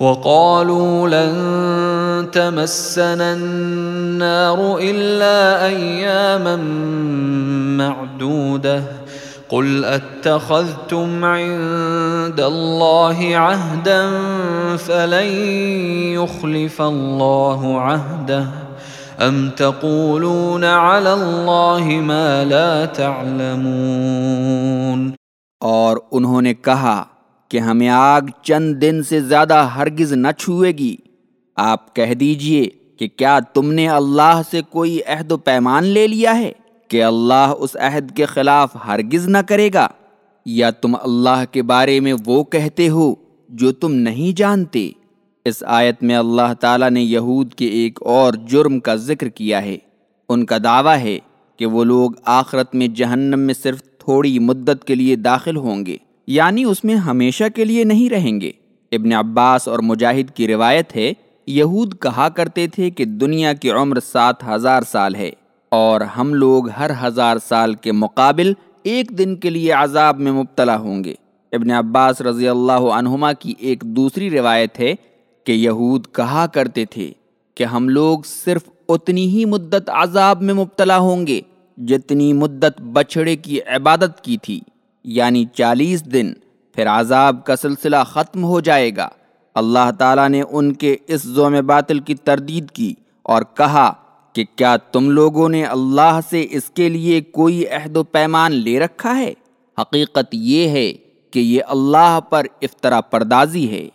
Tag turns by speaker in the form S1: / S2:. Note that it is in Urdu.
S1: وقالوا لن تمسنا النار إلا أياما معدودة. قل أتخذتم عند الله عهدا فلن يخلف الله عهده. أم تقولون على الله ما لا تعلمون؟
S2: اور انہوں نے کہا کہ ہمیں آگ چند دن سے زیادہ ہرگز نہ چھوئے گی۔ آپ کہہ دیجیے کہ کیا تم نے اللہ سے کوئی عہد و پیمان لے لیا ہے کہ اللہ اس عہد کے خلاف ہرگز نہ کرے گا؟ یا تم اللہ کے بارے میں وہ کہتے ہو جو تم نہیں جانتے؟ اس آیت میں اللہ تعالیٰ نے یہود کے ایک اور جرم کا ذکر کیا ہے۔ ان کا دعویٰ ہے کہ وہ لوگ آخرت میں جہنم میں صرف تھوڑی مدت کے لیے داخل ہوں گے۔ یعنی اس میں ہمیشہ کے لیے نہیں رہیں گے۔ ابن عباس اور مجاہد کی روایت ہے، یہود کہا کرتے تھے کہ دنیا کی عمر سات ہزار سال ہے اور ہم لوگ ہر ہزار سال کے مقابل ایک دن کے لیے عذاب میں مبتلا ہوں گے۔ ابن عباس رضی اللہ عنہما کی ایک دوسری روایت ہے کہ یہود کہا کرتے تھے کہ ہم لوگ صرف اتنی ہی مدت عذاب میں مبتلا ہوں گے جتنی مدت بچھڑے کی عبادت کی تھی۔ یعنی چالیس دن، پھر عذاب کا سلسلہ ختم ہو جائے گا۔ اللہ تعالیٰ نے ان کے اس زوم باطل کی تردید کی اور کہا کہ کیا تم لوگوں نے اللہ سے اس کے لیے کوئی عہد و پیمان لے رکھا ہے؟ حقیقت یہ ہے کہ یہ اللہ پر افطرا پردازی ہے۔